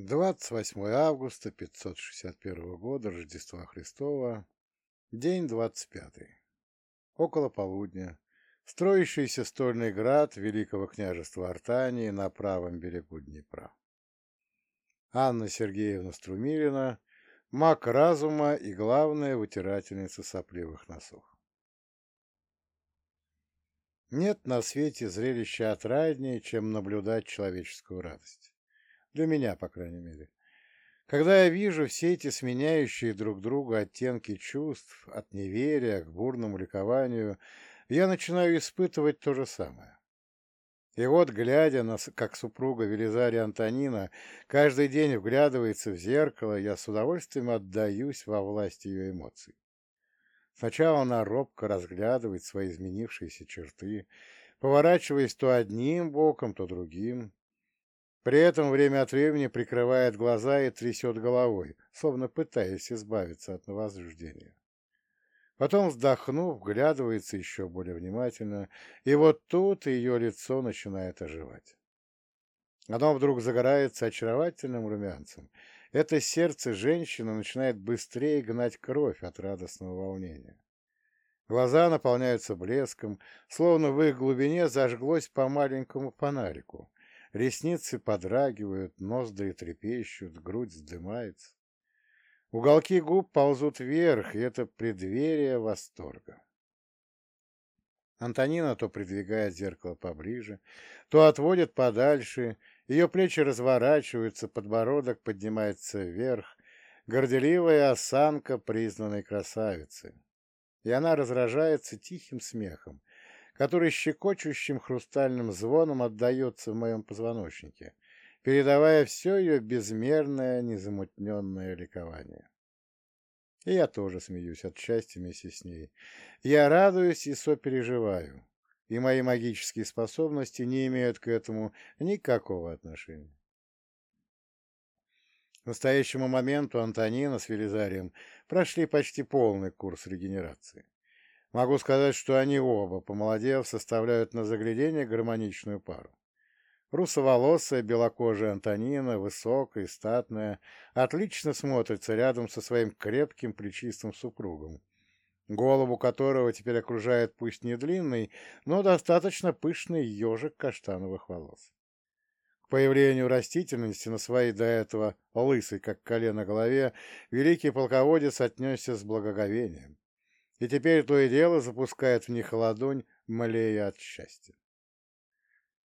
28 августа 561 года Рождества Христова, день 25. Около полудня. Строящийся стольный град Великого княжества Артании на правом берегу Днепра. Анна Сергеевна Струмилина, маг разума и главная вытирательница сопливых носов. Нет на свете зрелища отраднее, чем наблюдать человеческую радость. Для меня, по крайней мере. Когда я вижу все эти сменяющие друг друга оттенки чувств, от неверия к бурному ликованию, я начинаю испытывать то же самое. И вот, глядя на, как супруга Велизария Антонина каждый день вглядывается в зеркало, я с удовольствием отдаюсь во власть ее эмоций. Сначала она робко разглядывает свои изменившиеся черты, поворачиваясь то одним боком, то другим, при этом время от времени прикрывает глаза и трясет головой, словно пытаясь избавиться от возбуждения. Потом, вздохнув, вглядывается еще более внимательно, и вот тут ее лицо начинает оживать. Оно вдруг загорается очаровательным румянцем. Это сердце женщины начинает быстрее гнать кровь от радостного волнения. Глаза наполняются блеском, словно в их глубине зажглось по маленькому фонарику, Ресницы подрагивают, ноздри трепещут, грудь вздымается. Уголки губ ползут вверх, и это преддверие восторга. Антонина то придвигает зеркало поближе, то отводит подальше, ее плечи разворачиваются, подбородок поднимается вверх, горделивая осанка признанной красавицы. И она разражается тихим смехом, который щекочущим хрустальным звоном отдается в моем позвоночнике, передавая все ее безмерное, незамутненное ликование. И я тоже смеюсь от счастья вместе с ней. Я радуюсь и сопереживаю, и мои магические способности не имеют к этому никакого отношения. К настоящему моменту Антонина с Велизарием прошли почти полный курс регенерации. Могу сказать, что они оба, помолодев, составляют на заглядение гармоничную пару. Русоволосая, белокожая Антонина, высокая, статная, отлично смотрится рядом со своим крепким, плечистым супругом, голову которого теперь окружает пусть не длинный, но достаточно пышный ежик каштановых волос. К появлению растительности на своей до этого лысой, как колено, голове великий полководец отнесся с благоговением и теперь то и дело запускает в них ладонь, млея от счастья.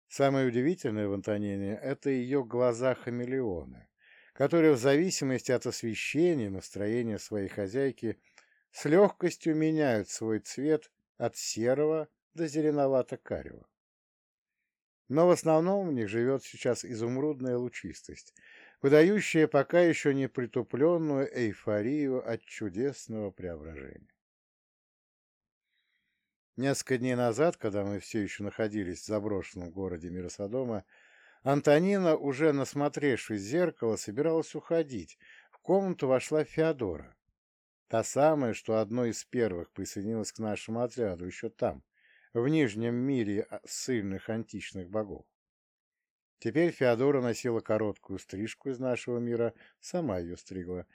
Самое удивительное в Антонине — это ее глаза-хамелеоны, которые в зависимости от освещения и настроения своей хозяйки с легкостью меняют свой цвет от серого до зеленовато-карего. Но в основном в них живет сейчас изумрудная лучистость, выдающая пока еще не притупленную эйфорию от чудесного преображения. Несколько дней назад, когда мы все еще находились в заброшенном городе Миросодома, Антонина, уже насмотревшись в зеркало, собиралась уходить. В комнату вошла Феодора. Та самая, что одной из первых присоединилась к нашему отряду еще там, в Нижнем мире сильных античных богов. Теперь Феодора носила короткую стрижку из нашего мира, сама ее стригла,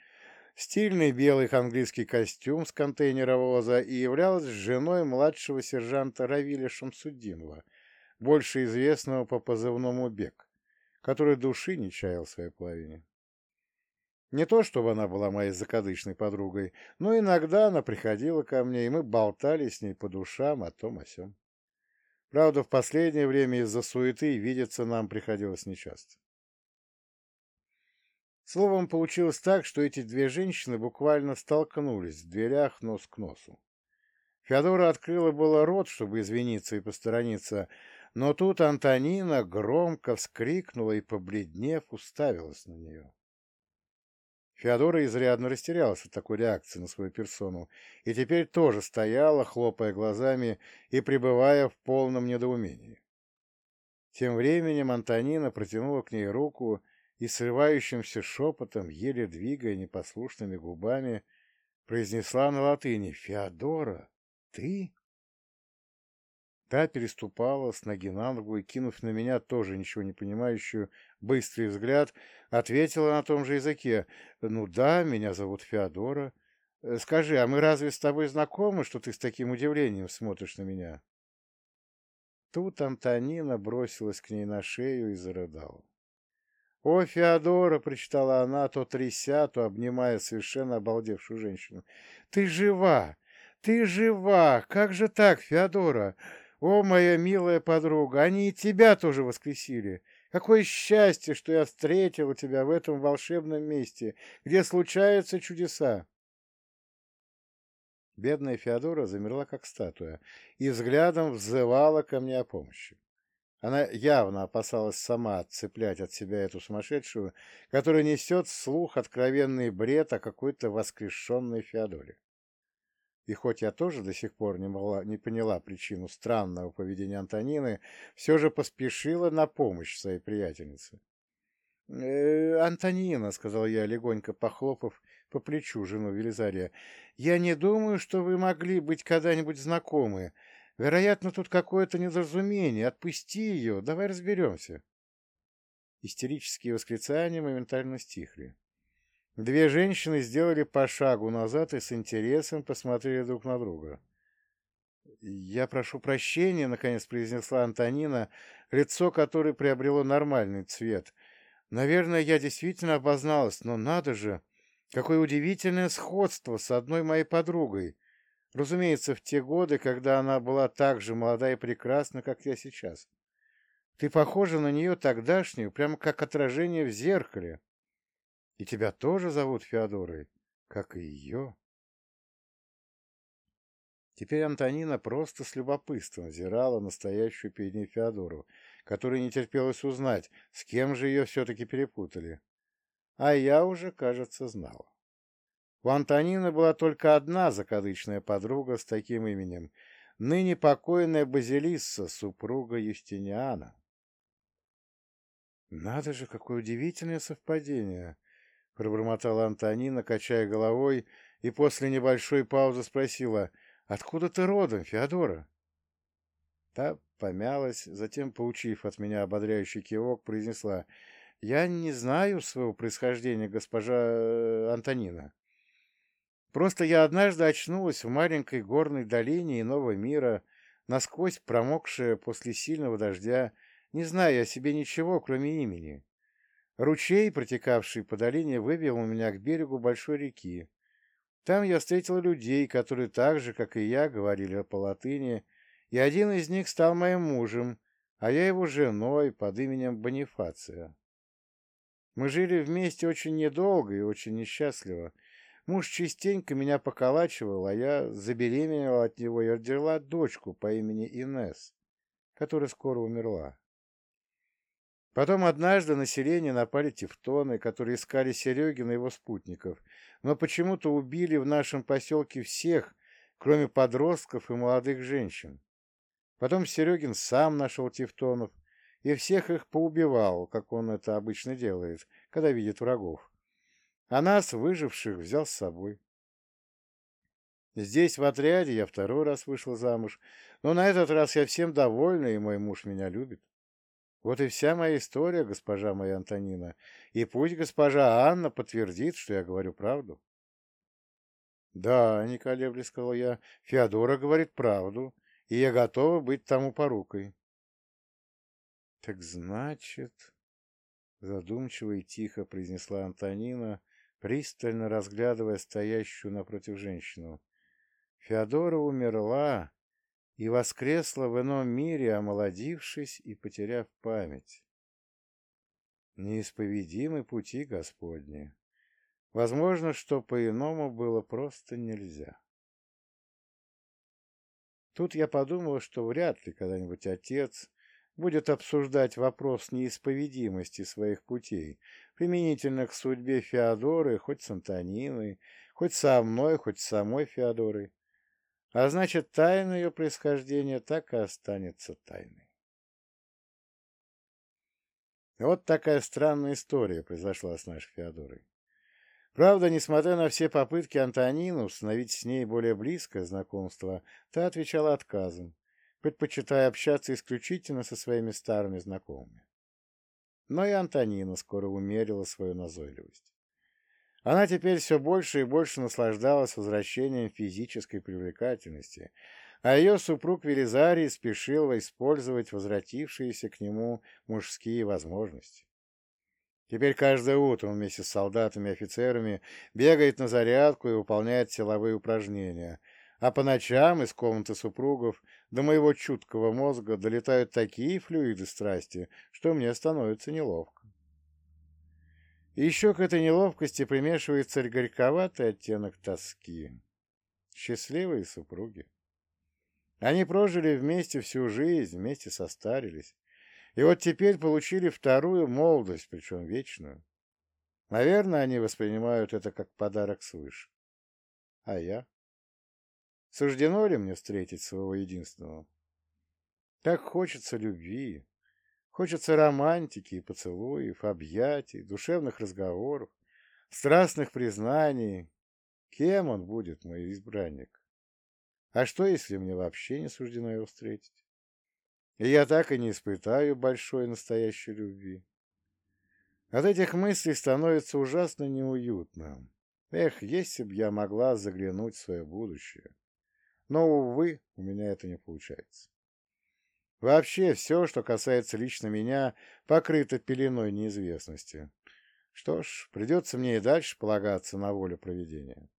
стильный белый английский костюм с контейнеровоза и являлась женой младшего сержанта Равиля Шамсуддинова, больше известного по позывному Бек, который души не чаял своей половине. Не то, чтобы она была моей закадычной подругой, но иногда она приходила ко мне, и мы болтали с ней по душам о том о сём. Правда, в последнее время из-за суеты видеться нам приходилось нечасто. Словом, получилось так, что эти две женщины буквально столкнулись в дверях нос к носу. Феодора открыла было рот, чтобы извиниться и посторониться, но тут Антонина громко вскрикнула и, побледнев, уставилась на нее. Феодора изрядно растерялась от такой реакции на свою персону и теперь тоже стояла, хлопая глазами и пребывая в полном недоумении. Тем временем Антонина протянула к ней руку и срывающимся шепотом, еле двигая непослушными губами, произнесла на латыни «Феодора, ты?» Та переступала с ноги на ногу и, кинув на меня тоже ничего не понимающую, быстрый взгляд, ответила на том же языке. «Ну да, меня зовут Феодора. Скажи, а мы разве с тобой знакомы, что ты с таким удивлением смотришь на меня?» Тут Антонина бросилась к ней на шею и зарыдала. «О, Феодора!» — прочитала она, то тряся, то обнимая совершенно обалдевшую женщину. «Ты жива! Ты жива! Как же так, Феодора? О, моя милая подруга! Они и тебя тоже воскресили! Какое счастье, что я встретила тебя в этом волшебном месте, где случаются чудеса!» Бедная Феодора замерла, как статуя, и взглядом взывала ко мне о помощи. Она явно опасалась сама отцеплять от себя эту сумасшедшую, которая несет слух откровенный бред о какой-то воскрешенной Феодоре. И хоть я тоже до сих пор не, могла, не поняла причину странного поведения Антонины, все же поспешила на помощь своей приятельнице. «Э, «Антонина», — сказал я, легонько похлопав по плечу жену Велизария, — «я не думаю, что вы могли быть когда-нибудь знакомы. Вероятно, тут какое-то недоразумение. Отпусти ее, давай разберемся». Истерические восклицания моментально стихли. Две женщины сделали по шагу назад и с интересом посмотрели друг на друга. «Я прошу прощения», — наконец произнесла Антонина, лицо которой приобрело нормальный цвет. «Наверное, я действительно обозналась, но надо же, какое удивительное сходство с одной моей подругой. Разумеется, в те годы, когда она была так же молода и прекрасна, как я сейчас. Ты похожа на нее тогдашнюю, прямо как отражение в зеркале». И тебя тоже зовут Феодорой, как и ее. Теперь Антонина просто с любопытством взирала настоящую перед ней Феодору, которой не терпелось узнать, с кем же ее все-таки перепутали. А я уже, кажется, знала. У Антонины была только одна закадычная подруга с таким именем, ныне покойная Базилисса, супруга Юстиниана. Надо же, какое удивительное совпадение! пробормотала Антонина, качая головой, и после небольшой паузы спросила, «Откуда ты родом, Феодора?» Та помялась, затем, поучив от меня ободряющий кивок, произнесла, «Я не знаю своего происхождения, госпожа э, Антонина. Просто я однажды очнулась в маленькой горной долине иного мира, насквозь промокшая после сильного дождя, не зная о себе ничего, кроме имени. Ручей, протекавший по долине, вывел меня к берегу большой реки. Там я встретил людей, которые так же, как и я, говорили по латыни, и один из них стал моим мужем, а я его женой под именем Бонифация. Мы жили вместе очень недолго и очень несчастливо. Муж частенько меня поколачивал, а я забеременела от него и родила дочку по имени Инес, которая скоро умерла. Потом однажды на селение напали тевтоны, которые искали Серегина и его спутников, но почему-то убили в нашем поселке всех, кроме подростков и молодых женщин. Потом Серегин сам нашел тевтонов и всех их поубивал, как он это обычно делает, когда видит врагов. А нас, выживших, взял с собой. Здесь, в отряде, я второй раз вышел замуж, но на этот раз я всем довольна, и мой муж меня любит. Вот и вся моя история, госпожа моя Антонина, и пусть госпожа Анна подтвердит, что я говорю правду. — Да, не колеблясь, сказал я, — Феодора говорит правду, и я готова быть тому порукой. — Так значит, — задумчиво и тихо произнесла Антонина, пристально разглядывая стоящую напротив женщину. Феодора умерла, и воскресла в ином мире, омолодившись и потеряв память. Неисповедимы пути Господни. Возможно, что по-иному было просто нельзя. Тут я подумал, что вряд ли когда-нибудь отец будет обсуждать вопрос неисповедимости своих путей, применительно к судьбе Феодоры, хоть с Антониной, хоть со мной, хоть с самой Феодорой. А значит, тайна ее происхождения так и останется тайной. Вот такая странная история произошла с нашей Феодорой. Правда, несмотря на все попытки Антонины установить с ней более близкое знакомство, та отвечала отказом. Предпочитая общаться исключительно со своими старыми знакомыми. Но и Антонина скоро умерила свою назойливость. Она теперь все больше и больше наслаждалась возвращением физической привлекательности, а ее супруг Велизарий спешил использовать возвратившиеся к нему мужские возможности. Теперь каждое утро он вместе с солдатами и офицерами бегает на зарядку и выполняет силовые упражнения, а по ночам из комнаты супругов до моего чуткого мозга долетают такие флюиды страсти, что мне становится неловко. И еще к этой неловкости примешивается горьковатый оттенок тоски. Счастливые супруги. Они прожили вместе всю жизнь, вместе состарились. И вот теперь получили вторую молодость, причем вечную. Наверное, они воспринимают это как подарок свыше. А я? Суждено ли мне встретить своего единственного? Так хочется любви, хочется романтики и поцелуев, объятий, душевных разговоров, страстных признаний. Кем он будет, мой избранник? А что, если мне вообще не суждено его встретить? И я так и не испытаю большой настоящей любви. От этих мыслей становится ужасно неуютно. Эх, если б я могла заглянуть в свое будущее. Но, увы, у меня это не получается. Вообще, все, что касается лично меня, покрыто пеленой неизвестности. Что ж, придется мне и дальше полагаться на волю проведения.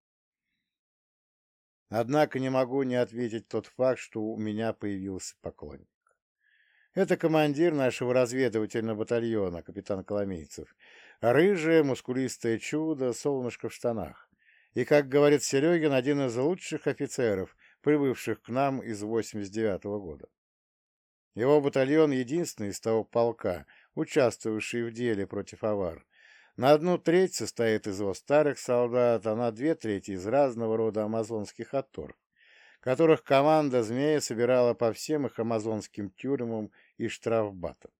Однако не могу не ответить тот факт, что у меня появился поклонник. Это командир нашего разведывательного батальона, капитан Коломейцев. Рыжее, мускулистое чудо, солнышко в штанах. И, как говорит Серегин, один из лучших офицеров, прибывших к нам из 89 -го года. Его батальон единственный из того полка, участвовавший в деле против авар. На одну треть состоит из его старых солдат, а на две трети из разного рода амазонских атторов, которых команда «Змея» собирала по всем их амазонским тюрьмам и штрафбатам.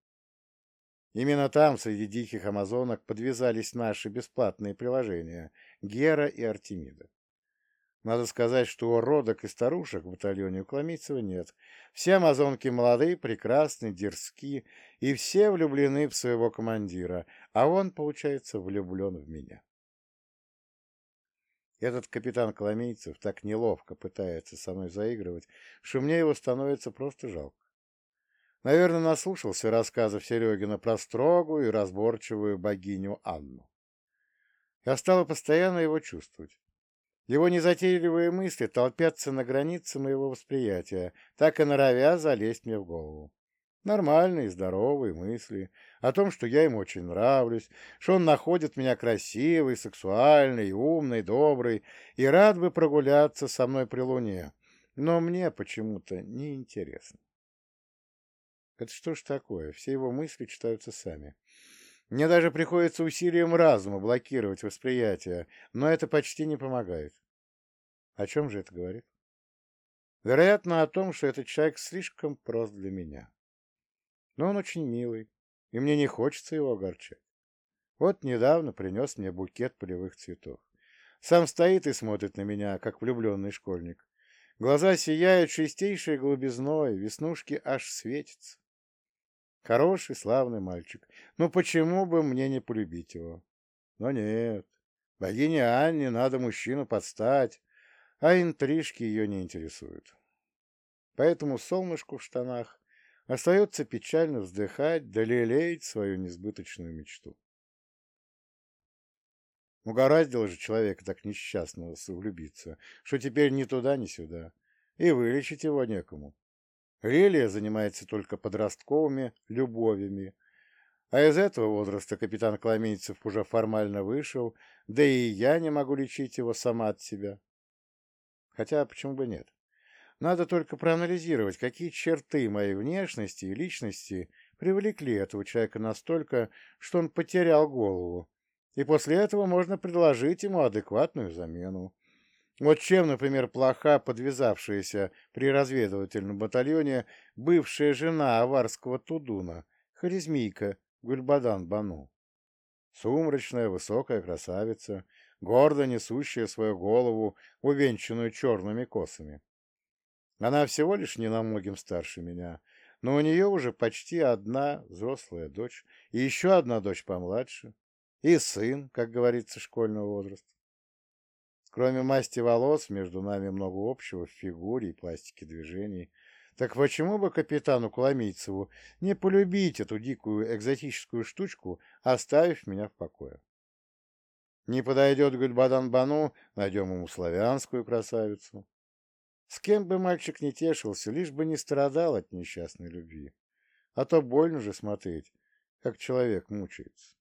Именно там, среди диких амазонок, подвязались наши бесплатные приложения «Гера» и «Артемида». Надо сказать, что уродок и старушек в батальоне у Коломийцева нет. Все амазонки молодые, прекрасны, дерзки, и все влюблены в своего командира, а он, получается, влюблен в меня. Этот капитан Коломийцев так неловко пытается со мной заигрывать, что мне его становится просто жалко. Наверное, наслушался рассказов Серегина про строгую и разборчивую богиню Анну. Я стала постоянно его чувствовать. Его незатейливые мысли толпятся на границе моего восприятия, так и норовя залезть мне в голову. Нормальные, здоровые мысли о том, что я ему очень нравлюсь, что он находит меня красивой, сексуальной, умной, доброй и рад бы прогуляться со мной при луне, но мне почему-то неинтересно. Это что ж такое? Все его мысли читаются сами. Мне даже приходится усилием разума блокировать восприятие, но это почти не помогает. О чем же это говорит? Вероятно, о том, что этот человек слишком прост для меня. Но он очень милый, и мне не хочется его огорчать. Вот недавно принес мне букет полевых цветов. Сам стоит и смотрит на меня, как влюбленный школьник. Глаза сияют чистейшей голубизной, веснушки аж светятся. Хороший, славный мальчик. Ну почему бы мне не полюбить его? Но нет. Богине Анне надо мужчину подстать, а интрижки ее не интересуют. Поэтому солнышку в штанах остается печально вздыхать да лелеять свою несбыточную мечту. Угораздило же человека так несчастного влюбиться, что теперь ни туда, ни сюда, и вылечить его некому. Лилия занимается только подростковыми любовями, а из этого возраста капитан Коломейцев уже формально вышел, да и я не могу лечить его сама от себя. Хотя почему бы нет? Надо только проанализировать, какие черты моей внешности и личности привлекли этого человека настолько, что он потерял голову, и после этого можно предложить ему адекватную замену. Вот чем, например, плоха подвязавшаяся при разведывательном батальоне бывшая жена аварского Тудуна, харизмийка Гульбадан Бану. Сумрачная, высокая красавица, гордо несущая свою голову, увенчанную черными косами. Она всего лишь не старше меня, но у нее уже почти одна взрослая дочь, и еще одна дочь помладше, и сын, как говорится, школьного возраста. Кроме масти волос, между нами много общего в фигуре и пластике движений. Так почему бы капитану Коломийцеву не полюбить эту дикую экзотическую штучку, оставив меня в покое? Не подойдет Гульбадан Бану, найдем ему славянскую красавицу. С кем бы мальчик не тешился, лишь бы не страдал от несчастной любви. А то больно же смотреть, как человек мучается.